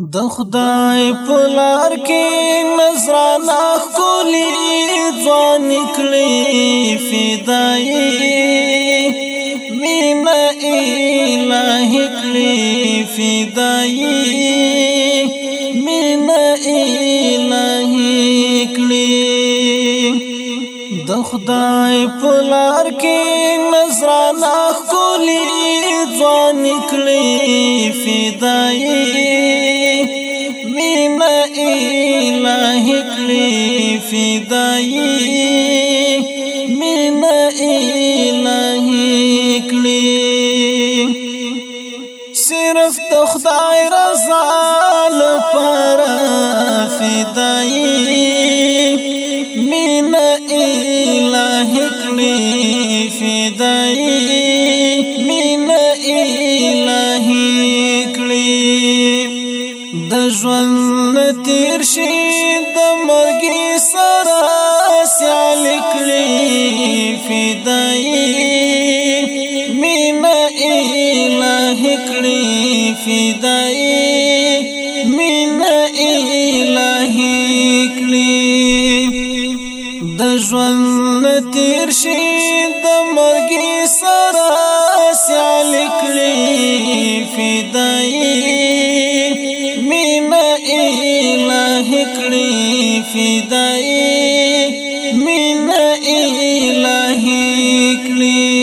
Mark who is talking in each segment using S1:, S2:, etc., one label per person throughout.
S1: د خدای په لار کې نظرانه کولی ځوان کړي فدای مینا الہ کړي فدای مینا الہ کړي د خدای په لار کې نظرانه کولی ځوان کړي فدای لاهق لي فدائي من الهي کلی صرف د خدای رضا لپاره فدائی من الہی کلی د ژوند تیر شي د مرګ سره سیال کلی فدائی من الہی کلی فدائی من الہی کلی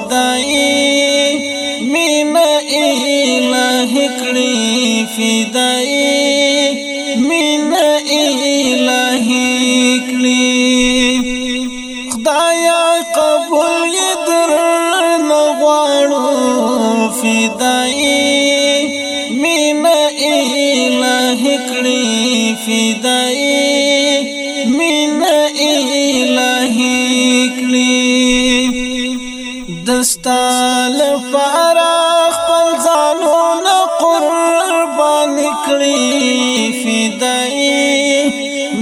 S1: فدائی مینا الہ کړي فدائی مینا الہ کړي خدایا قبول در نغواړو فدائی مینا الہ کړي فدائی دستا لپاره خپل ځانونه قربان کړی فدای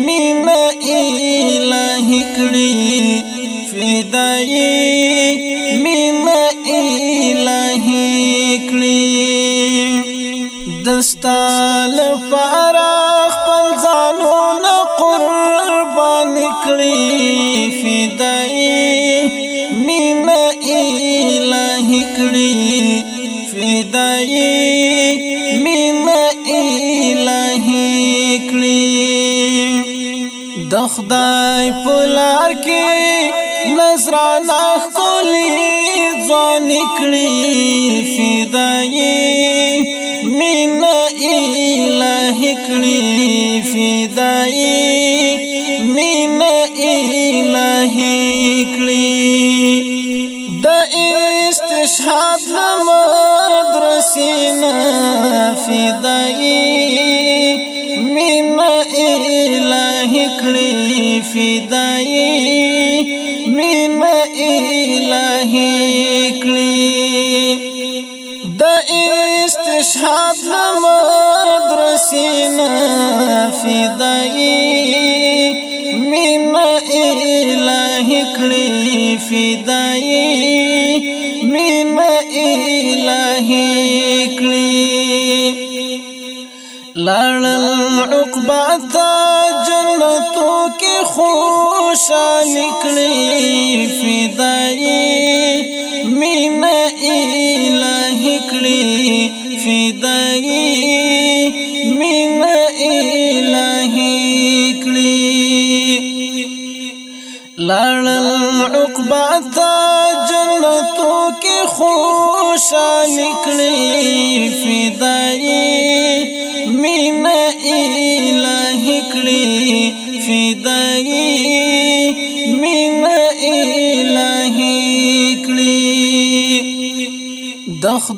S1: مینا الہ کړی فدای مینا الہ کړی دستا خدای پلار کې نصرانا خولي ځان کړی فدای مین الہ کړی فدای مین الہ کړی د استشهاد مدرسینا فدای فدائی مین الہی کلی دا استشهاد لمدرسینا فدائی مین الہی کلی فدائی مین الہی کلی لړل عقبتا صورتو کې خوشاله کړی فدای مینا الہی کړی فدای مینا الہی کړی لړل عقبتا جنتو کې خوشاله کړی فدای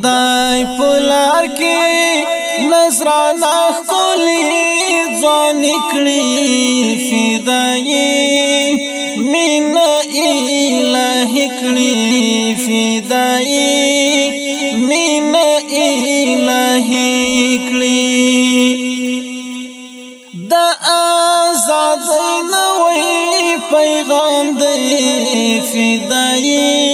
S1: خدای پلار کې نظرانا خولي ځان کړی فدای مین الہ کړی فدای مین الہ کړی د آزاد نوې پیغام دی فدای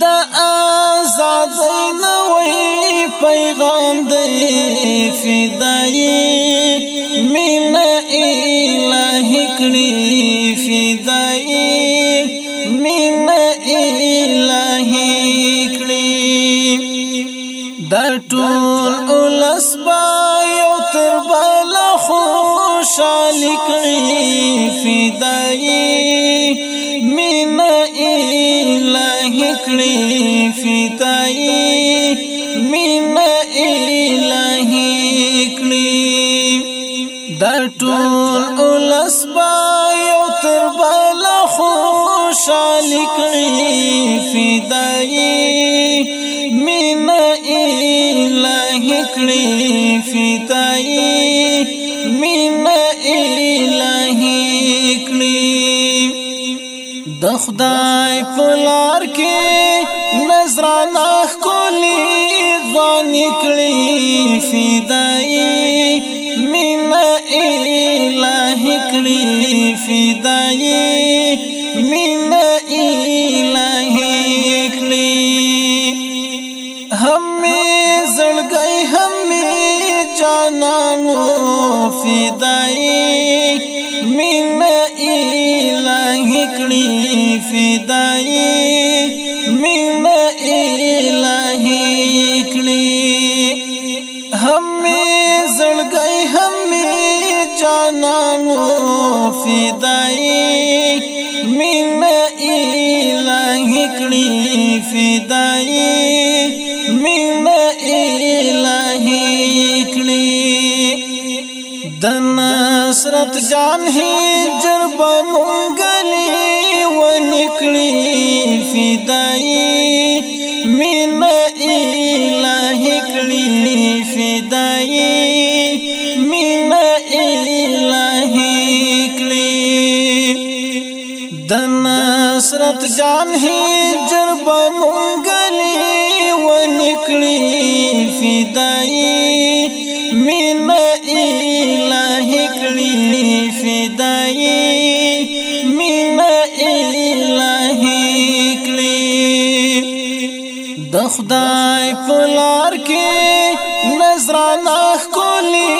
S1: د آزادۍ نوې پیغام دی فدای مین الہ کړي فدای مین الہ کړي د ټول ولس با یو تر بل خوشاله کړي فدای کړی فدای مین الہی کړی د ټول ولس با یو تر بل خوشال کړی فدای مین الہی کړی فدای مین الہی کړی د خدای په فدائی من الہ کری فدائی من الہ کری ہمیں زڑ گئی ہمیں جانانو فدائی جانانو فدائی من الہی کڑی فدائی من الہی کڑی دنسرت جان ہی جربا منگلی و نکڑی فدائی من الہی دن سرت جان هي جرب مونګلي و نکړي فدایي مين الہ کړي فدایي مين الله کړي د خدای په لار کې نظرانه کولی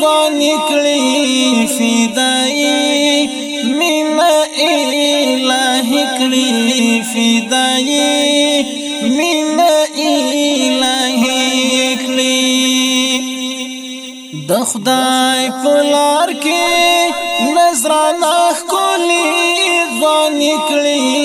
S1: ځان کړي فدایي کړی فدای مین الہی کړی د خدای په لار کې نظر نه کولی ځان کړی